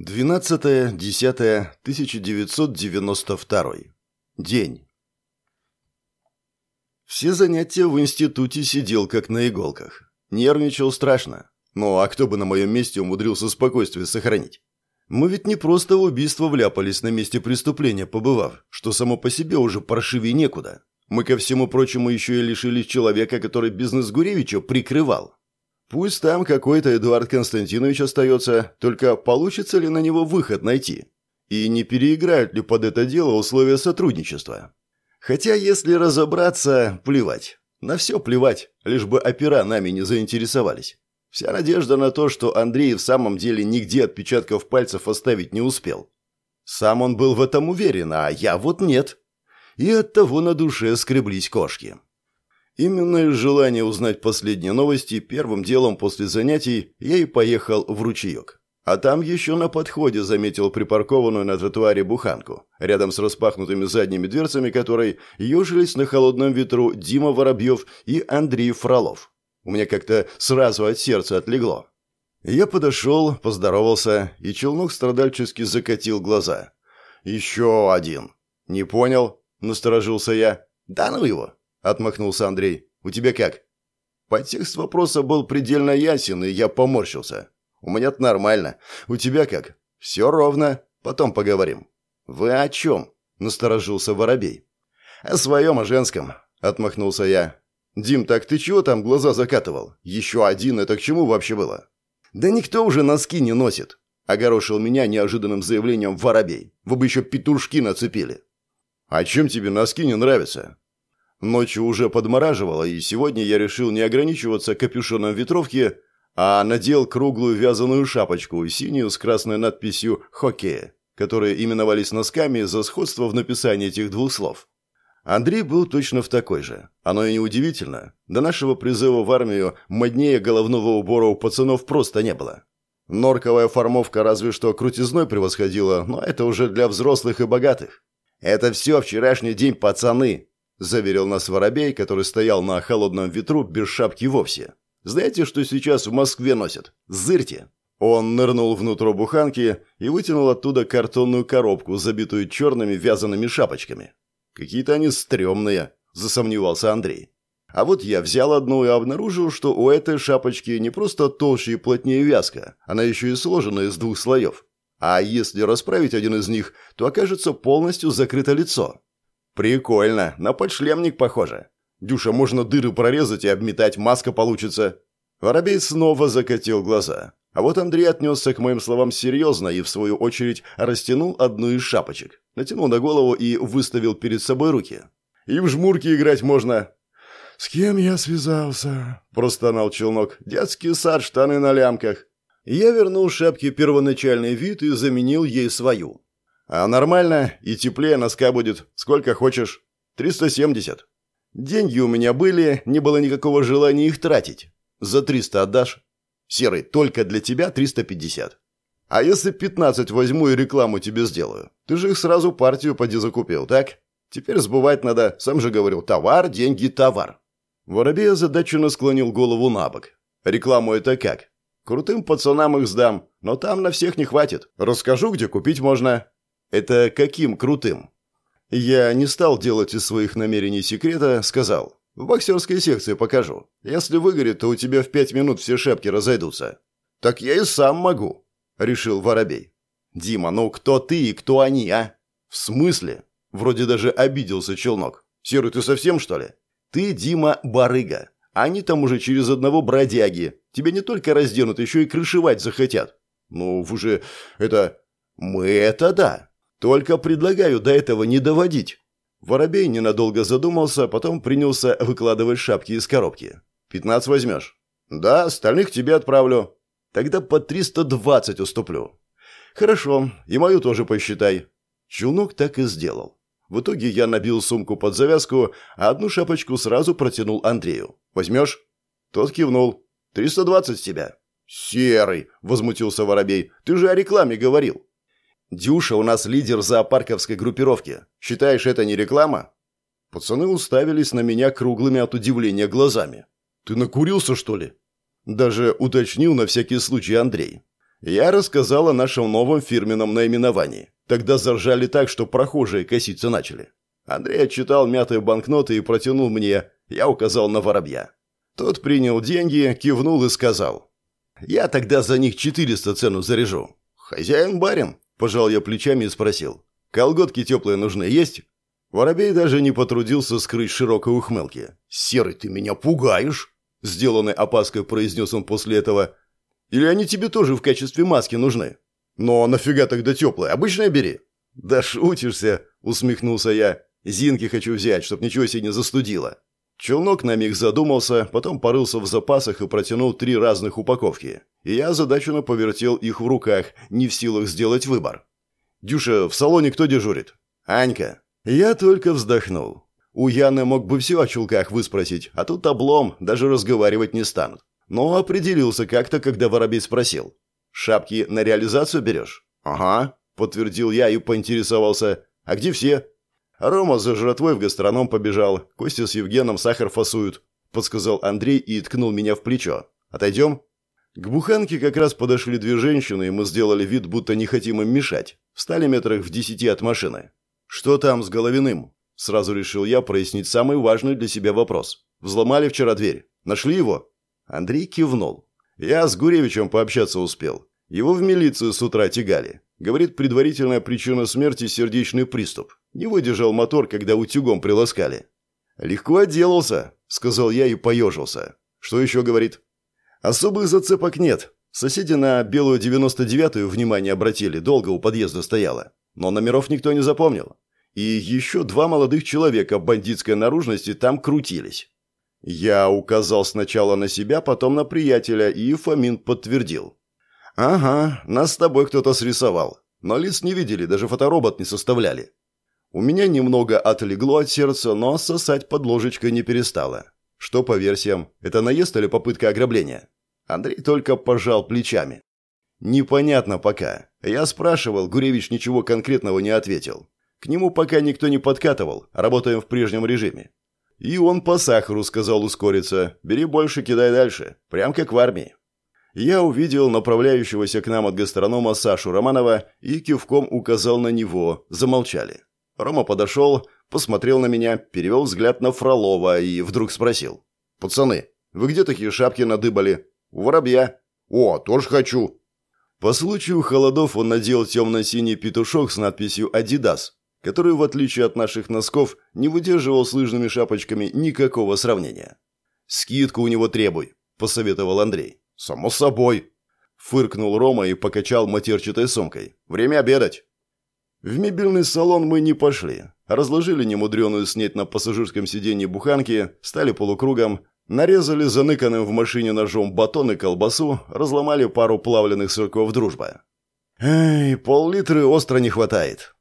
12.10.1992. День. Все занятия в институте сидел как на иголках. Нервничал страшно. Ну, а кто бы на моем месте умудрился спокойствие сохранить? Мы ведь не просто в убийство вляпались на месте преступления, побывав, что само по себе уже паршивее некуда. Мы, ко всему прочему, еще и лишились человека, который бизнес Гуревича прикрывал. Пусть там какой-то Эдуард Константинович остается, только получится ли на него выход найти? И не переиграют ли под это дело условия сотрудничества? Хотя, если разобраться, плевать. На все плевать, лишь бы опера нами не заинтересовались. Вся надежда на то, что Андрей в самом деле нигде отпечатков пальцев оставить не успел. Сам он был в этом уверен, а я вот нет. И оттого на душе скреблись кошки. Именно из желания узнать последние новости первым делом после занятий я и поехал в ручеек. А там еще на подходе заметил припаркованную на тротуаре буханку, рядом с распахнутыми задними дверцами которой ежились на холодном ветру Дима Воробьев и Андрей Фролов. У меня как-то сразу от сердца отлегло. Я подошел, поздоровался, и челнок страдальчески закатил глаза. «Еще один». «Не понял?» – насторожился я. «Да ну его!» – отмахнулся Андрей. «У тебя как?» Подтекст вопроса был предельно ясен, и я поморщился. «У меня-то нормально. У тебя как?» «Все ровно. Потом поговорим». «Вы о чем?» – насторожился Воробей. «О своем, о женском», – отмахнулся я. «Дим, так ты чего там глаза закатывал? Еще один, это к чему вообще было?» «Да никто уже носки не носит», – огорошил меня неожиданным заявлением Воробей. «Вы бы еще петушки нацепили». «А чем тебе носки не нравятся?» Ночью уже подмораживало, и сегодня я решил не ограничиваться капюшоном ветровки, а надел круглую вязаную шапочку, синюю с красной надписью «Хоккей», которые именовались носками за сходство в написании этих двух слов. Андрей был точно в такой же. Оно и неудивительно. До нашего призыва в армию моднее головного убора у пацанов просто не было. Норковая формовка разве что крутизной превосходила, но это уже для взрослых и богатых. «Это все вчерашний день, пацаны», заверил нас Воробей, который стоял на холодном ветру без шапки вовсе. «Знаете, что сейчас в Москве носят? Зырьте!» Он нырнул внутрь буханки и вытянул оттуда картонную коробку, забитую черными вязаными шапочками. «Какие-то они стрёмные», – засомневался Андрей. А вот я взял одну и обнаружил, что у этой шапочки не просто толще и плотнее вязка, она еще и сложена из двух слоев. А если расправить один из них, то окажется полностью закрыто лицо. «Прикольно, на подшлемник похоже. Дюша, можно дыры прорезать и обметать, маска получится». Воробей снова закатил глаза. А вот Андрей отнесся к моим словам серьезно и, в свою очередь, растянул одну из шапочек. Натянул на голову и выставил перед собой руки. «И в жмурки играть можно». «С кем я связался?» – простонал челнок. «Детский сад, штаны на лямках». Я вернул шапке первоначальный вид и заменил ей свою. А нормально, и теплее носка будет. Сколько хочешь. 370. Деньги у меня были, не было никакого желания их тратить. За 300 отдашь? Серый, только для тебя 350. А если 15 возьму и рекламу тебе сделаю? Ты же их сразу партию поди закупил, так? Теперь сбывать надо, сам же говорил, товар, деньги, товар. Воробей озадаченно склонил голову на бок. Рекламу это как? Крутым пацанам их сдам, но там на всех не хватит. Расскажу, где купить можно. «Это каким крутым?» Я не стал делать из своих намерений секрета, сказал. «В боксерской секции покажу. Если выгорит, то у тебя в пять минут все шапки разойдутся». «Так я и сам могу», — решил Воробей. «Дима, ну кто ты и кто они, а?» «В смысле?» Вроде даже обиделся челнок. «Серый, ты совсем, что ли?» «Ты, Дима, барыга. Они там уже через одного бродяги. Тебя не только разденут, еще и крышевать захотят». «Ну, вы же... это...» «Мы это да. Только предлагаю до этого не доводить». Воробей ненадолго задумался, потом принялся выкладывать шапки из коробки. «Пятнадцать возьмешь?» «Да, остальных тебе отправлю». «Тогда по триста двадцать уступлю». «Хорошо, и мою тоже посчитай». Челнок так и сделал. В итоге я набил сумку под завязку, а одну шапочку сразу протянул Андрею. «Возьмешь?» Тот кивнул. «Триста двадцать с тебя». «Серый!» – возмутился Воробей. «Ты же о рекламе говорил». Дюша у нас лидер зоопарковской группировки. Считаешь, это не реклама?» Пацаны уставились на меня круглыми от удивления глазами. «Ты накурился, что ли?» Даже уточнил на всякий случай Андрей. Я рассказал о нашем новом фирменном наименовании. Тогда заржали так, что прохожие коситься начали. Андрей отчитал мятые банкноты и протянул мне. Я указал на воробья. Тот принял деньги, кивнул и сказал. «Я тогда за них 400 цену заряжу». «Хозяин барин», – пожал я плечами и спросил. «Колготки теплые нужны есть?» Воробей даже не потрудился скрыть широкой ухмылки. «Серый, ты меня пугаешь!» Сделанной опаской произнес он после этого. «Или они тебе тоже в качестве маски нужны?» «Но нафига тогда теплые? Обычное бери». «Да шутишься!» – усмехнулся я. «Зинки хочу взять, чтоб ничего себе не застудило». Челнок на миг задумался, потом порылся в запасах и протянул три разных упаковки. И я озадаченно повертел их в руках, не в силах сделать выбор. «Дюша, в салоне кто дежурит?» «Анька». Я только вздохнул. У Яны мог бы все о чулках выспросить, а тут облом, даже разговаривать не станут. Но определился как-то, когда Воробей спросил. «Шапки на реализацию берешь?» «Ага», — подтвердил я и поинтересовался. «А где все?» Рома за жратвой в гастроном побежал. Костя с Евгеном сахар фасуют», — подсказал Андрей и ткнул меня в плечо. «Отойдем?» К буханке как раз подошли две женщины, и мы сделали вид, будто не хотим им мешать. Встали метрах в десяти от машины. «Что там с Головиным?» Сразу решил я прояснить самый важный для себя вопрос. «Взломали вчера дверь. Нашли его?» Андрей кивнул. «Я с Гуревичем пообщаться успел. Его в милицию с утра тягали. Говорит, предварительная причина смерти – сердечный приступ. Не выдержал мотор, когда утюгом приласкали. «Легко отделался», – сказал я и поежился. «Что еще говорит?» «Особых зацепок нет. Соседи на белую 99-ю внимание обратили, долго у подъезда стояла. Но номеров никто не запомнил. И еще два молодых человека бандитской наружности там крутились. Я указал сначала на себя, потом на приятеля, и Фомин подтвердил. «Ага, нас с тобой кто-то срисовал. Но лиц не видели, даже фоторобот не составляли. У меня немного отлегло от сердца, но сосать под ложечкой не перестало. Что по версиям, это наезд или попытка ограбления? Андрей только пожал плечами. Непонятно пока. Я спрашивал, Гуревич ничего конкретного не ответил. К нему пока никто не подкатывал, работаем в прежнем режиме. И он по сахару сказал ускориться. Бери больше, кидай дальше. Прям как в армии я увидел направляющегося к нам от гастронома Сашу Романова и кивком указал на него. Замолчали. Рома подошел, посмотрел на меня, перевел взгляд на Фролова и вдруг спросил. «Пацаны, вы где такие шапки надыбали?» «У воробья». «О, тоже хочу». По случаю холодов он надел темно-синий петушок с надписью «Адидас», который, в отличие от наших носков, не выдерживал с лыжными шапочками никакого сравнения. «Скидку у него требуй», – посоветовал Андрей. «Само собой!» Фыркнул Рома и покачал матерчатой сумкой. «Время обедать!» В мебельный салон мы не пошли. Разложили немудреную снеть на пассажирском сиденье буханки, стали полукругом, нарезали заныканным в машине ножом батон и колбасу, разломали пару плавленных сырков дружба. «Эй, пол-литра остро не хватает!»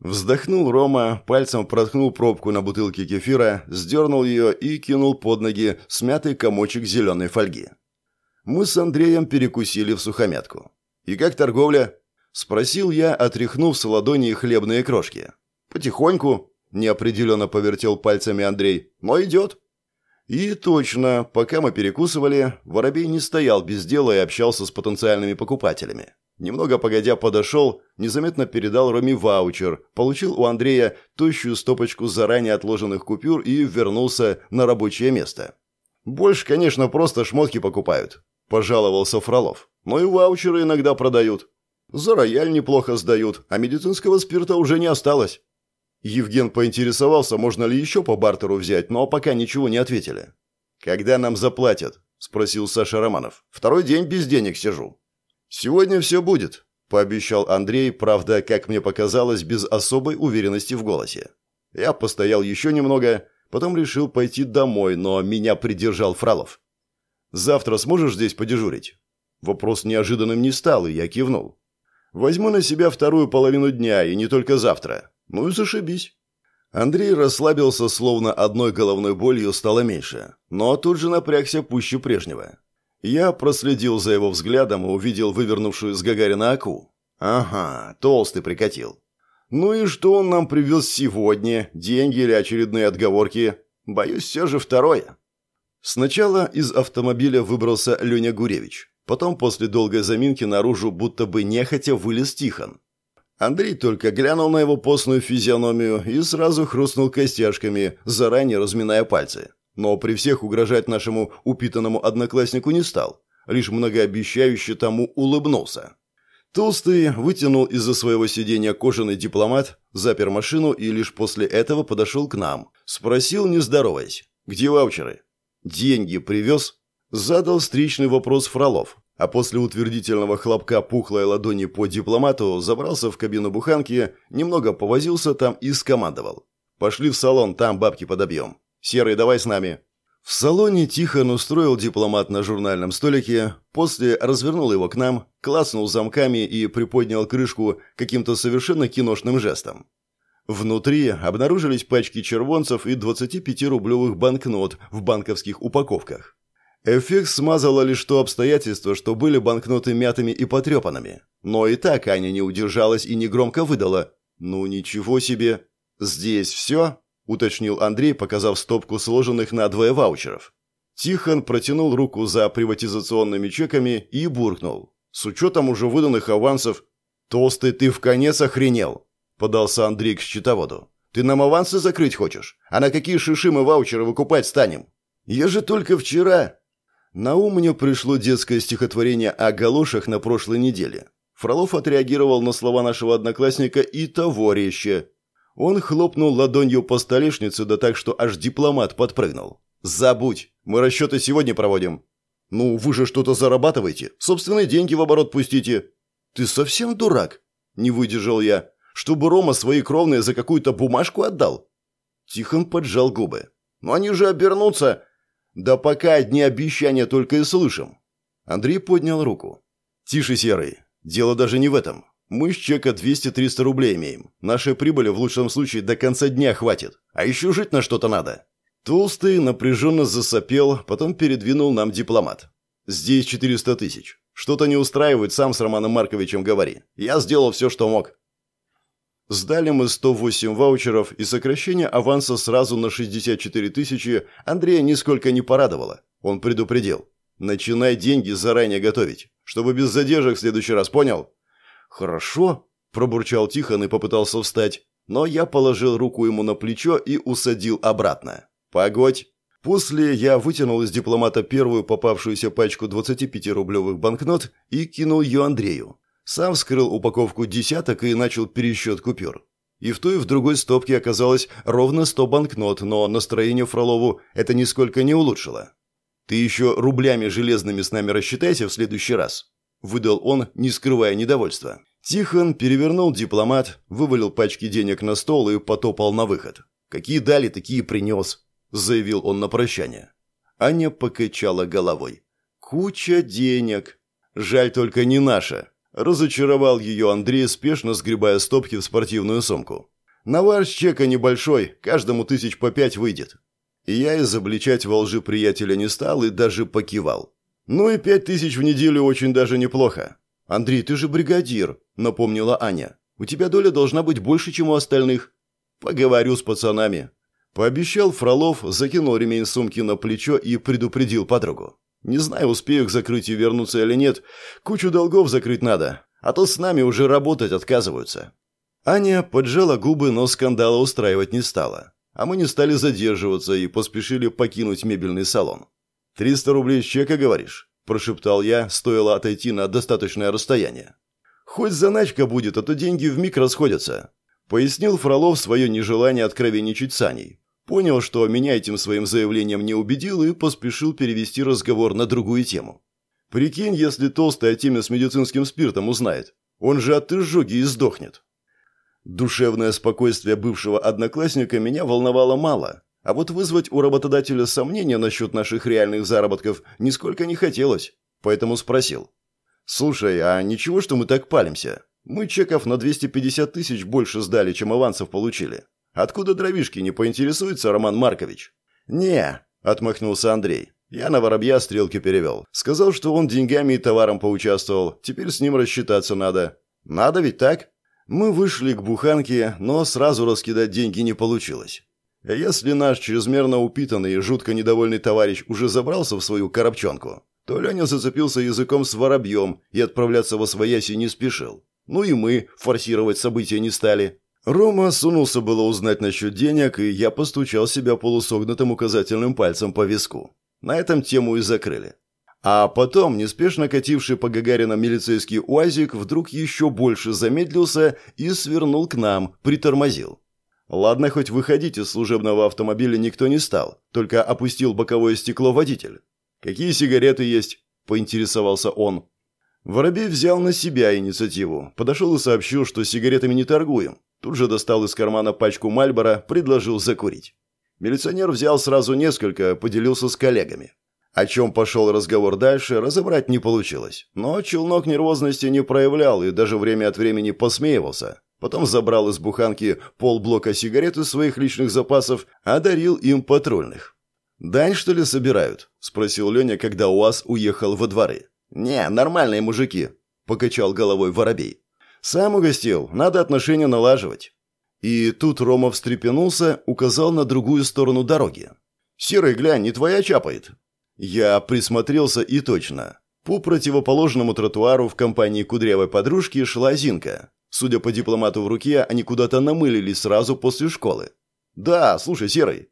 Вздохнул Рома, пальцем проткнул пробку на бутылке кефира, сдернул ее и кинул под ноги смятый комочек зеленой фольги. Мы с Андреем перекусили в сухомятку. «И как торговля?» – спросил я, отряхнув с ладони хлебные крошки. «Потихоньку», – неопределенно повертел пальцами Андрей, – «но идет». И точно, пока мы перекусывали, Воробей не стоял без дела и общался с потенциальными покупателями. Немного погодя подошел, незаметно передал Роме ваучер, получил у Андрея тощую стопочку заранее отложенных купюр и вернулся на рабочее место. Больше, конечно, просто шмотки покупают. – пожаловался Фролов. «Но и ваучеры иногда продают. За рояль неплохо сдают, а медицинского спирта уже не осталось». Евген поинтересовался, можно ли еще по бартеру взять, но пока ничего не ответили. «Когда нам заплатят?» – спросил Саша Романов. «Второй день без денег сижу». «Сегодня все будет», – пообещал Андрей, правда, как мне показалось, без особой уверенности в голосе. Я постоял еще немного, потом решил пойти домой, но меня придержал Фролов. Завтра сможешь здесь подежурить?» Вопрос неожиданным не стал, и я кивнул. «Возьму на себя вторую половину дня, и не только завтра. Ну и зашибись». Андрей расслабился, словно одной головной болью стало меньше, но тут же напрягся пуще прежнего. Я проследил за его взглядом и увидел вывернувшую с Гагарина Аку. «Ага, толстый прикатил. Ну и что он нам привез сегодня? Деньги или очередные отговорки? Боюсь, все же второе». Сначала из автомобиля выбрался Леня Гуревич. Потом, после долгой заминки, наружу будто бы нехотя вылез Тихон. Андрей только глянул на его постную физиономию и сразу хрустнул костяшками, заранее разминая пальцы. Но при всех угрожать нашему упитанному однокласснику не стал, лишь многообещающе тому улыбнулся. Толстый вытянул из-за своего сиденья кожаный дипломат, запер машину и лишь после этого подошел к нам. Спросил, не здороваясь, где ваучеры? Деньги привез? Задал встречный вопрос Фролов, а после утвердительного хлопка пухлой ладони по дипломату забрался в кабину буханки, немного повозился там и скомандовал. «Пошли в салон, там бабки подобьем. Серый, давай с нами». В салоне Тихон устроил дипломат на журнальном столике, после развернул его к нам, клацнул замками и приподнял крышку каким-то совершенно киношным жестом. Внутри обнаружились пачки червонцев и 25-рублевых банкнот в банковских упаковках. Эффект смазало лишь то обстоятельство, что были банкноты мятыми и потрепанными. Но и так Аня не удержалась и негромко выдала. «Ну ничего себе! Здесь все?» – уточнил Андрей, показав стопку сложенных на двое ваучеров. Тихон протянул руку за приватизационными чеками и буркнул. «С учетом уже выданных авансов...» «Толстый ты в конец охренел!» – подался Андрей к счетоводу. «Ты нам авансы закрыть хочешь? А на какие шиши мы ваучеры выкупать станем?» «Я же только вчера...» На ум мне пришло детское стихотворение о галошах на прошлой неделе. Фролов отреагировал на слова нашего одноклассника и того резче. Он хлопнул ладонью по столешнице, да так, что аж дипломат подпрыгнул. «Забудь! Мы расчеты сегодня проводим!» «Ну, вы же что-то зарабатываете! Собственные деньги в оборот пустите!» «Ты совсем дурак?» – не выдержал я. «Чтобы Рома свои кровные за какую-то бумажку отдал?» Тихон поджал губы. «Но они же обернутся!» Да пока одни обещания только и слышим. Андрей поднял руку. Тише, Серый. Дело даже не в этом. Мы с чека 200-300 рублей имеем. Нашей прибыли в лучшем случае до конца дня хватит. А еще жить на что-то надо. Толстый напряженно засопел, потом передвинул нам дипломат. Здесь 400 тысяч. Что-то не устраивает, сам с Романом Марковичем говори. Я сделал все, что мог. Сдали мы 108 ваучеров, и сокращение аванса сразу на 64 тысячи Андрея нисколько не порадовало. Он предупредил. «Начинай деньги заранее готовить, чтобы без задержек в следующий раз, понял?» «Хорошо», – пробурчал Тихон и попытался встать, но я положил руку ему на плечо и усадил обратно. «Погодь». После я вытянул из дипломата первую попавшуюся пачку 25-рублевых банкнот и кинул ее Андрею. Сам вскрыл упаковку десяток и начал пересчет купюр. И в той, и в другой стопке оказалось ровно сто банкнот, но настроение Фролову это нисколько не улучшило. «Ты еще рублями железными с нами рассчитайся в следующий раз», – выдал он, не скрывая недовольства. Тихон перевернул дипломат, вывалил пачки денег на стол и потопал на выход. «Какие дали, такие принес», – заявил он на прощание. Аня покачала головой. «Куча денег. Жаль только не наша. Разочаровал ее Андрей, спешно сгребая стопки в спортивную сумку. «Навар с чека небольшой, каждому тысяч по пять выйдет». Я изобличать во лжи приятеля не стал и даже покивал. «Ну и пять тысяч в неделю очень даже неплохо». «Андрей, ты же бригадир», — напомнила Аня. «У тебя доля должна быть больше, чем у остальных». «Поговорю с пацанами». Пообещал Фролов, закинул ремень сумки на плечо и предупредил подругу. Не знаю, успею к закрытию вернуться или нет. Кучу долгов закрыть надо, а то с нами уже работать отказываются». Аня поджала губы, но скандала устраивать не стала. А мы не стали задерживаться и поспешили покинуть мебельный салон. «Триста рублей с чека, говоришь?» – прошептал я, стоило отойти на достаточное расстояние. «Хоть заначка будет, а то деньги вмиг расходятся», – пояснил Фролов свое нежелание откровенничать с Аней. Понял, что меня этим своим заявлением не убедил и поспешил перевести разговор на другую тему. Прикинь, если толстый о теме с медицинским спиртом узнает. Он же от изжоги и сдохнет. Душевное спокойствие бывшего одноклассника меня волновало мало, а вот вызвать у работодателя сомнения насчет наших реальных заработков нисколько не хотелось, поэтому спросил. «Слушай, а ничего, что мы так палимся? Мы чеков на 250 тысяч больше сдали, чем авансов получили. Откуда дровишки, не поинтересуется Роман Маркович? Не, отмахнулся Андрей. Я на воробья стрелки перевел. Сказал, что он деньгами и товаром поучаствовал. Теперь с ним рассчитаться надо. Надо ведь так? Мы вышли к буханке, но сразу раскидать деньги не получилось. Если наш чрезмерно упитанный и жутко недовольный товарищ уже забрался в свою коробчонку, то Леня зацепился языком с воробьем и отправляться во свояси не спешил. Ну и мы форсировать события не стали. Рома сунулся было узнать насчет денег, и я постучал себя полусогнутым указательным пальцем по виску. На этом тему и закрыли. А потом, неспешно кативший по Гагарина милицейский УАЗик, вдруг еще больше замедлился и свернул к нам, притормозил. Ладно, хоть выходить из служебного автомобиля никто не стал, только опустил боковое стекло водитель. «Какие сигареты есть?» – поинтересовался он. Воробей взял на себя инициативу, подошел и сообщил, что сигаретами не торгуем. Тут же достал из кармана пачку Мальбора, предложил закурить. Милиционер взял сразу несколько, поделился с коллегами. О чем пошел разговор дальше, разобрать не получилось. Но челнок нервозности не проявлял и даже время от времени посмеивался. Потом забрал из буханки полблока сигарет из своих личных запасов, а дарил им патрульных. «Дань, что ли, собирают?» – спросил Леня, когда УАЗ уехал во дворы. «Не, нормальные мужики», – покачал головой воробей. «Сам угостил, надо отношения налаживать». И тут Рома встрепенулся, указал на другую сторону дороги. «Серый, глянь, не твоя чапает?» Я присмотрелся и точно. По противоположному тротуару в компании кудрявой подружки шла Зинка. Судя по дипломату в руке, они куда-то намылились сразу после школы. «Да, слушай, Серый».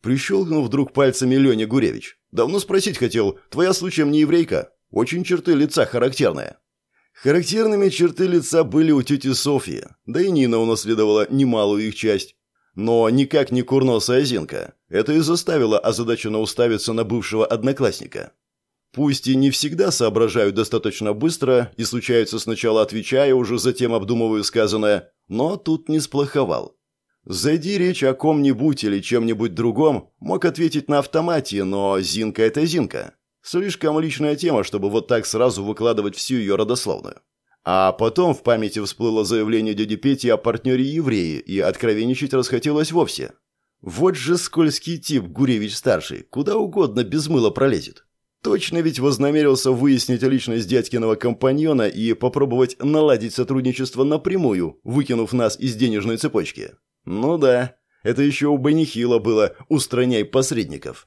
Прищелкнул вдруг пальцами Леня Гуревич. «Давно спросить хотел, твоя случаем не еврейка? Очень черты лица характерные». Характерными черты лица были у тети Софьи, да и Нина унаследовала немалую их часть. Но никак не курносая Зинка. Это и заставило озадаченно уставиться на бывшего одноклассника. Пусть и не всегда соображаю достаточно быстро и случается сначала отвечая, уже затем обдумываю сказанное, но тут не сплоховал. Зайди речь о ком-нибудь или чем-нибудь другом, мог ответить на автомате, но Зинка – это Зинка. Слишком личная тема, чтобы вот так сразу выкладывать всю ее родословную. А потом в памяти всплыло заявление дяди Пети о партнере евреи, и откровенничать расхотелось вовсе. Вот же скользкий тип Гуревич-старший, куда угодно без мыла пролезет. Точно ведь вознамерился выяснить личность дядькиного компаньона и попробовать наладить сотрудничество напрямую, выкинув нас из денежной цепочки. Ну да, это еще у Бенихила было «устраняй посредников».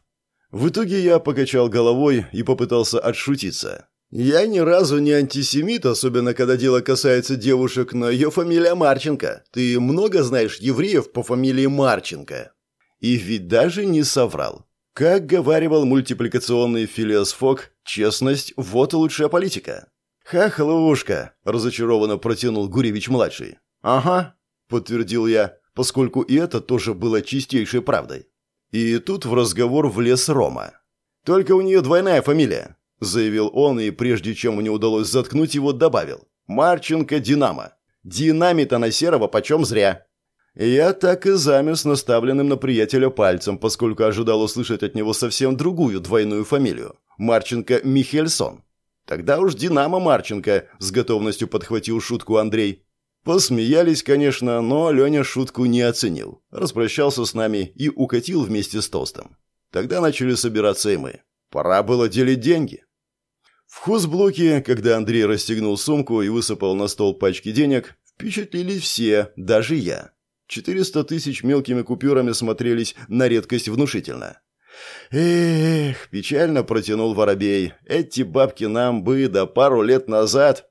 В итоге я покачал головой и попытался отшутиться. «Я ни разу не антисемит, особенно когда дело касается девушек, но ее фамилия Марченко. Ты много знаешь евреев по фамилии Марченко?» И ведь даже не соврал. Как говаривал мультипликационный Филиас Фок, честность – вот лучшая политика. «Хохлушка!» – разочарованно протянул Гуревич-младший. «Ага», – подтвердил я, поскольку и это тоже было чистейшей правдой. И тут в разговор влез Рома. «Только у нее двойная фамилия заявил он и, прежде чем мне удалось заткнуть его, добавил. «Марченко Динамо. Динамита на Серого почем зря». Я так и замер с наставленным на приятеля пальцем, поскольку ожидал услышать от него совсем другую двойную фамилию. Марченко Михельсон. Тогда уж Динамо Марченко, с готовностью подхватил шутку Андрей. Посмеялись, конечно, но Леня шутку не оценил. Распрощался с нами и укатил вместе с Толстым. Тогда начали собираться и мы. Пора было делить деньги. В хозблоке, когда Андрей расстегнул сумку и высыпал на стол пачки денег, впечатлились все, даже я. 400 тысяч мелкими купюрами смотрелись на редкость внушительно. «Эх, печально протянул Воробей. Эти бабки нам бы да пару лет назад...»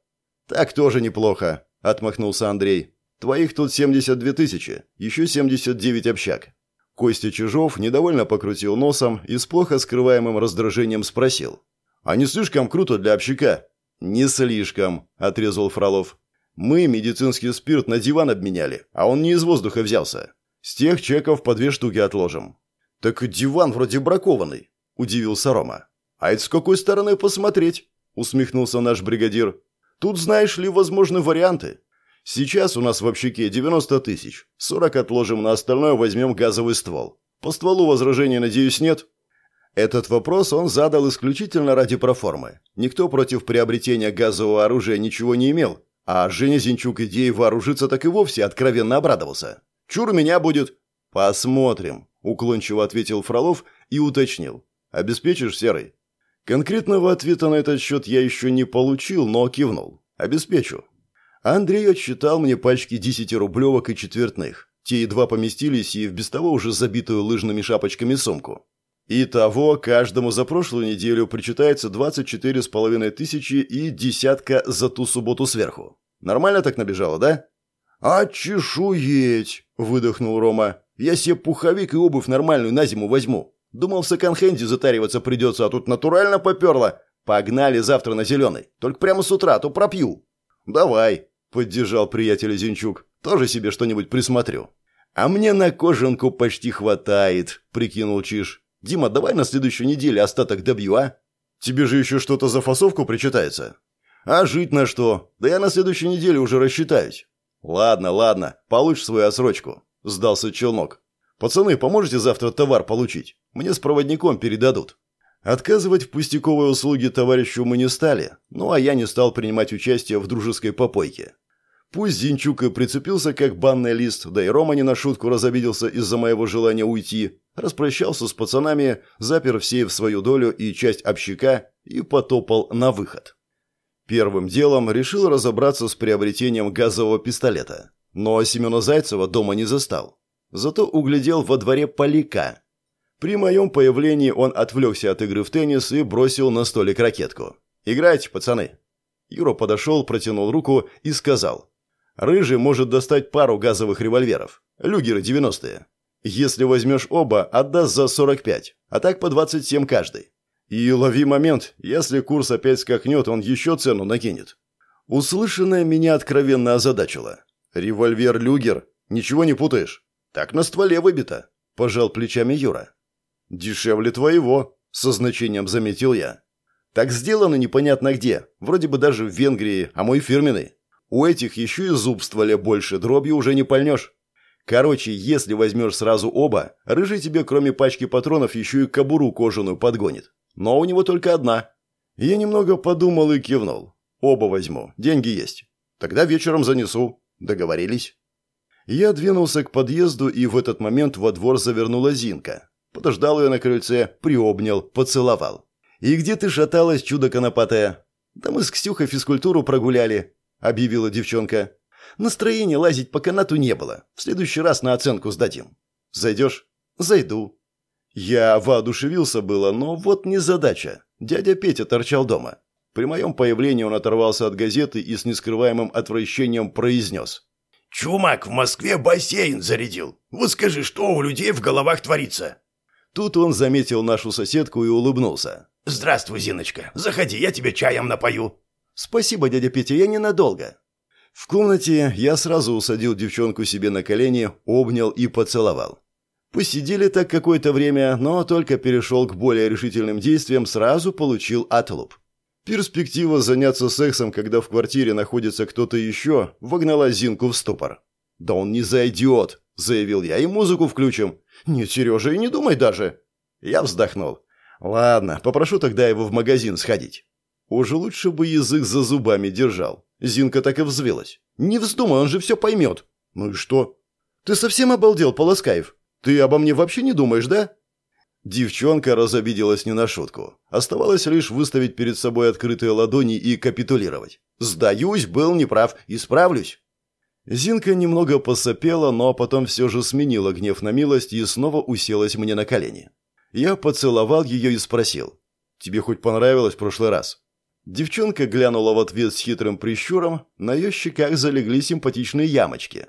«Так тоже неплохо», — отмахнулся Андрей. «Твоих тут 72 тысячи, еще 79 общак». Костя Чижов недовольно покрутил носом и с плохо скрываемым раздражением спросил. А не слишком круто для общака?» «Не слишком», – отрезал Фролов. «Мы медицинский спирт на диван обменяли, а он не из воздуха взялся. С тех чеков по две штуки отложим». «Так диван вроде бракованный», – удивился Рома. «А это с какой стороны посмотреть?» – усмехнулся наш бригадир. «Тут, знаешь ли, возможны варианты. Сейчас у нас в общаке 90 тысяч. 40 отложим, на остальное возьмем газовый ствол. По стволу возражений, надеюсь, нет?» Этот вопрос он задал исключительно ради проформы. Никто против приобретения газового оружия ничего не имел, а Женя Зинчук идеей вооружиться так и вовсе откровенно обрадовался. «Чур меня будет!» «Посмотрим», – уклончиво ответил Фролов и уточнил. «Обеспечишь, Серый?» Конкретного ответа на этот счет я еще не получил, но кивнул. «Обеспечу». Андрей отсчитал мне пачки десятирублевок и четвертных. Те едва поместились и в без того уже забитую лыжными шапочками сумку. Итого, каждому за прошлую неделю причитается 24 с половиной тысячи и десятка за ту субботу сверху. Нормально так набежало, да? «А чешуеть!» – выдохнул Рома. «Я себе пуховик и обувь нормальную на зиму возьму. Думал, в секонд-хенде затариваться придется, а тут натурально поперло. Погнали завтра на зеленый. Только прямо с утра, а то пропью». «Давай», – поддержал приятеля Зинчук. «Тоже себе что-нибудь присмотрю». «А мне на кожанку почти хватает», – прикинул Чиж. «Дима, давай на следующей неделе остаток добью, а? Тебе же еще что-то за фасовку причитается». «А жить на что? Да я на следующей неделе уже рассчитаюсь». «Ладно, ладно, получишь свою отсрочку», – сдался челнок. «Пацаны, поможете завтра товар получить? Мне с проводником передадут». Отказывать в пустяковой услуге товарищу мы не стали, ну а я не стал принимать участие в дружеской попойке. Пусть Зинчук и прицепился как банный лист, да и Рома не на шутку разобиделся из-за моего желания уйти, распрощался с пацанами, запер все в свою долю и часть общака и потопал на выход. Первым делом решил разобраться с приобретением газового пистолета. Но Семена Зайцева дома не застал. Зато углядел во дворе поляка. При моем появлении он отвлекся от игры в теннис и бросил на столик ракетку. «Играйте, пацаны!» Юра подошел, протянул руку и сказал. «Рыжий может достать пару газовых револьверов. Люгеры 90-е. Если возьмешь оба, отдаст за 45, а так по 27 каждый. И лови момент, если курс опять скакнет, он еще цену накинет. Услышанное меня откровенно озадачило. Револьвер Люгер, ничего не путаешь. Так на стволе выбито, пожал плечами Юра. Дешевле твоего, со значением заметил я. Так сделано непонятно где, вроде бы даже в Венгрии, а мой фирменный. У этих еще и зуб в стволе больше, дробью уже не пальнешь. Короче, если возьмешь сразу оба, рыжий тебе кроме пачки патронов еще и кобуру кожаную подгонит но у него только одна. Я немного подумал и кивнул. Оба возьму, деньги есть. Тогда вечером занесу. Договорились. Я двинулся к подъезду, и в этот момент во двор завернула Зинка. Подождал ее на крыльце, приобнял, поцеловал. «И где ты шаталась, чудо конопатая?» «Да мы с Ксюхой физкультуру прогуляли», — объявила девчонка. «Настроения лазить по канату не было. В следующий раз на оценку сдадим». «Зайдешь?» «Зайду», я воодушевился было, но вот не задача. Дядя Петя торчал дома. При моем появлении он оторвался от газеты и с нескрываемым отвращением произнес. «Чумак в Москве бассейн зарядил. Вот скажи, что у людей в головах творится?» Тут он заметил нашу соседку и улыбнулся. «Здравствуй, Зиночка. Заходи, я тебе чаем напою». «Спасибо, дядя Петя, я ненадолго». В комнате я сразу усадил девчонку себе на колени, обнял и поцеловал. Посидели так какое-то время, но только перешел к более решительным действиям, сразу получил отлуп. Перспектива заняться сексом, когда в квартире находится кто-то еще, вогнала Зинку в ступор. «Да он не зайдет», — заявил я, — «и музыку включим». «Нет, Сережа, и не думай даже». Я вздохнул. «Ладно, попрошу тогда его в магазин сходить». Уже лучше бы язык за зубами держал. Зинка так и взвилась. «Не вздумай, он же все поймет». «Ну и что?» «Ты совсем обалдел, Полоскаев?» Ты обо мне вообще не думаешь, да?» Девчонка разобиделась не на шутку. Оставалось лишь выставить перед собой открытые ладони и капитулировать. «Сдаюсь, был неправ, исправлюсь». Зинка немного посопела, но потом все же сменила гнев на милость и снова уселась мне на колени. Я поцеловал ее и спросил. «Тебе хоть понравилось в прошлый раз?» Девчонка глянула в ответ с хитрым прищуром, на ее щеках залегли симпатичные ямочки.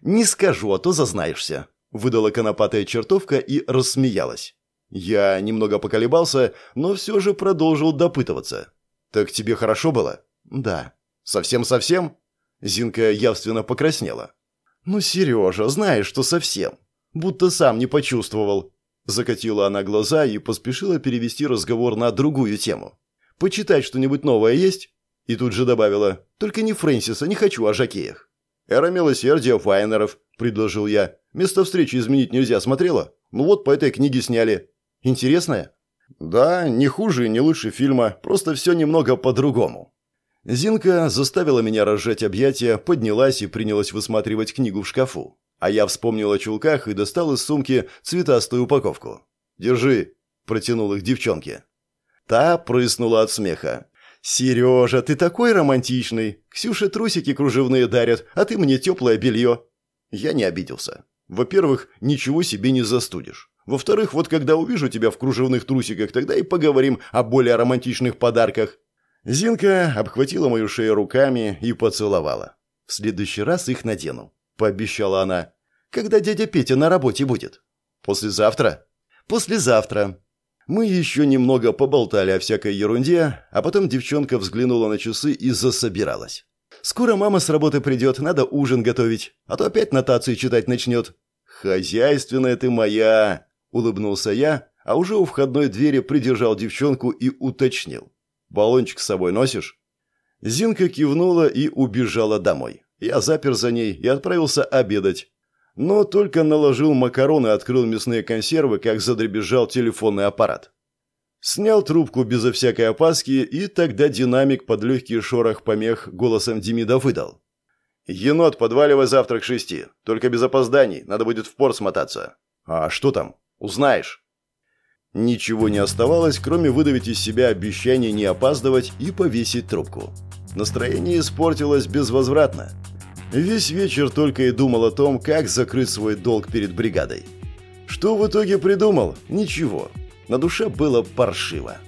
«Не скажу, а то зазнаешься», выдала конопатая чертовка и рассмеялась. Я немного поколебался, но все же продолжил допытываться. «Так тебе хорошо было?» «Да». «Совсем-совсем?» Зинка явственно покраснела. «Ну, Сережа, знаешь, что совсем. Будто сам не почувствовал». Закатила она глаза и поспешила перевести разговор на другую тему. «Почитать что-нибудь новое есть?» И тут же добавила. «Только не Фрэнсиса, не хочу о жакеях». «Эра милосердия Файнеров», — предложил я. Место встречи изменить нельзя, смотрела? Ну вот по этой книге сняли. Интересная? Да, не хуже и не лучше фильма, просто все немного по-другому. Зинка заставила меня разжать объятия, поднялась и принялась высматривать книгу в шкафу. А я вспомнил о чулках и достал из сумки цветастую упаковку. «Держи», – протянул их девчонке. Та прыснула от смеха. «Сережа, ты такой романтичный! Ксюше трусики кружевные дарят, а ты мне теплое белье!» Я не обиделся. Во-первых, ничего себе не застудишь. Во-вторых, вот когда увижу тебя в кружевных трусиках, тогда и поговорим о более романтичных подарках». Зинка обхватила мою шею руками и поцеловала. «В следующий раз их надену», — пообещала она. «Когда дядя Петя на работе будет?» «Послезавтра?» «Послезавтра». Мы еще немного поболтали о всякой ерунде, а потом девчонка взглянула на часы и засобиралась. «Скоро мама с работы придет, надо ужин готовить, а то опять нотации читать начнет». «Хозяйственная ты моя!» – улыбнулся я, а уже у входной двери придержал девчонку и уточнил. «Баллончик с собой носишь?» Зинка кивнула и убежала домой. Я запер за ней и отправился обедать. Но только наложил макароны и открыл мясные консервы, как задребезжал телефонный аппарат. Снял трубку безо всякой опаски, и тогда динамик под легкий шорох помех голосом Демида выдал. «Енот, подваливай завтра к шести. Только без опозданий, надо будет в порт смотаться». «А что там? Узнаешь». Ничего не оставалось, кроме выдавить из себя обещание не опаздывать и повесить трубку. Настроение испортилось безвозвратно. Весь вечер только и думал о том, как закрыть свой долг перед бригадой. Что в итоге придумал? Ничего. На душе было паршиво.